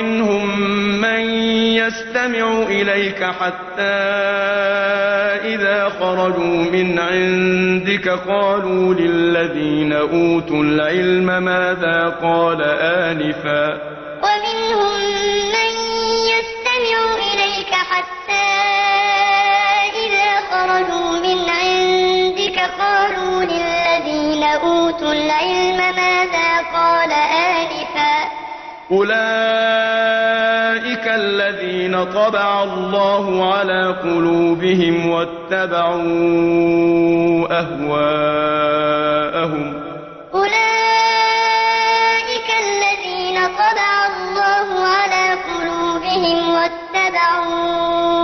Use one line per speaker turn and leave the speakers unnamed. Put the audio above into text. ومنهم من يستمع إليك حتى إذا خرجوا من عندك قالوا للذين أوتوا العلم ماذا قال آنفا
ومنهم من يستمع إليك حتى إذا خرجوا من عندك قالوا للذين أوتوا العلم ماذا قال آنفا
أولئك الذين طبع الله على قلوبهم واتبعوا أهواءهم
أولئك الذين طبع الله على قلوبهم واتبعوا